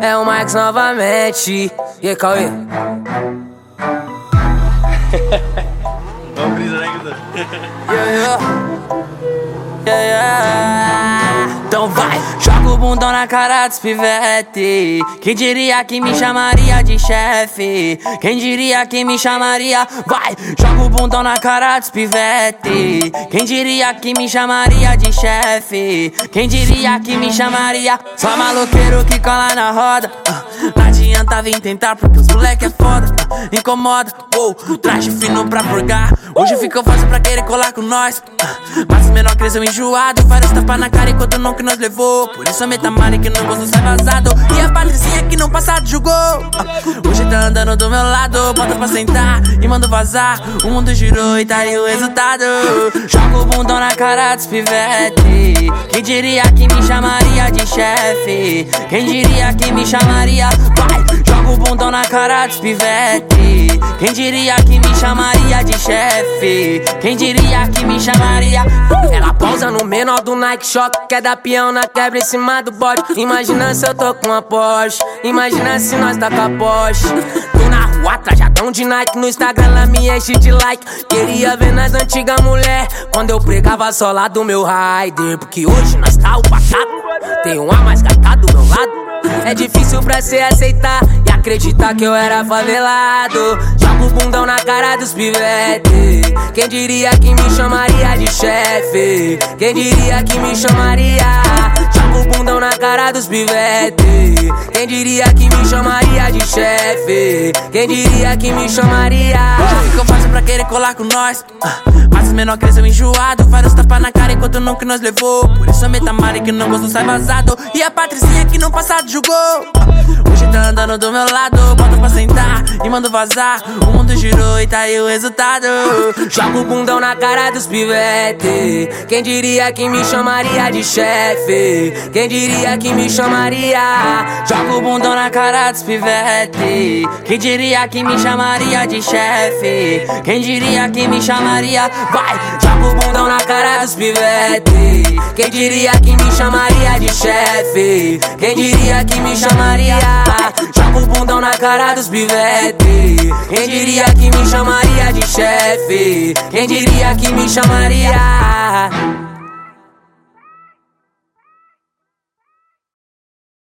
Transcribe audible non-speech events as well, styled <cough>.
É o Max novamente. E aí, Cauê? <laughs> Vamos brisa, né, Guilherme? Yeah, yeah. Yeah, yeah. Então vai, joga o bundão na cara dos pivete. Quem diria que me chamaria de chefe? Quem diria que me chamaria? Vai, joga o bundão na cara dos pivete. Quem diria que me chamaria de chefe? Quem diria que me chamaria? Só maloqueiro que cola na roda. Não adianta vir tentar porque os moleque é foda. Incomoda, uou, traje fino pra purgar. Hoje ficou fácil pra querer colar com nós. Ah, mas o menor cresceu enjoado. Vários tapas na cara enquanto não que nós levou. Por isso a metamari que não gosto sai vazado. E a patricinha que no passado julgou. Ah, hoje tá andando do meu lado. Bota pra sentar e manda vazar. O mundo girou e tá aí o resultado. Joga o bundão na cara dos pivete. Quem diria que me chamaria de chefe? Quem diria que me chamaria? Vai, joga o bundão na cara dos pivete. Quem diria que me chamaria de chefe? Quem diria que me chamaria? Ela pausa no menor do Nike Shock. Quer dar peão na quebra em cima do bode. Imagina se eu tô com a Porsche. Imagina se nós tá com a Porsche. Rua, trajadão de Nike. No Instagram ela me enche de like. Queria ver nas antigas mulher. Quando eu pregava só lá do meu rider. Porque hoje nós tá o pacato. Tem um A mais gata do meu lado. É difícil pra cê aceitar e acreditar que eu era favelado. Joga o bundão na cara dos pivete. Quem diria que me chamaria de chefe? Quem diria que me chamaria? Joga o bundão na cara dos pivete. Quem diria que me chamaria chefe? Quem diria que me chamaria? Hoje ficou fácil pra querer colar com nós. Ah, Mas os menor cresceu enjoado. Vários tapas na cara enquanto não que nós levou. Por isso a metamari que não gosto sai vazado. E a patricinha que no passado julgou. Hoje tá andando do meu lado. Bota pra sentar e manda vazar. O mundo girou e tá aí o resultado. Joga o bundão na cara dos pivete. Quem diria que me chamaria de chefe? Quem diria que me chamaria? Joga o bundão na cara dos pivete. Quem diria que me chamaria de chefe? Quem diria que me chamaria? Vai, joga o bundão na cara dos pivete. Quem diria que me chamaria de chefe? Quem diria que me chamaria? Joga o bundão na cara dos pivete. Quem diria que me chamaria de chefe? Quem diria que me chamaria?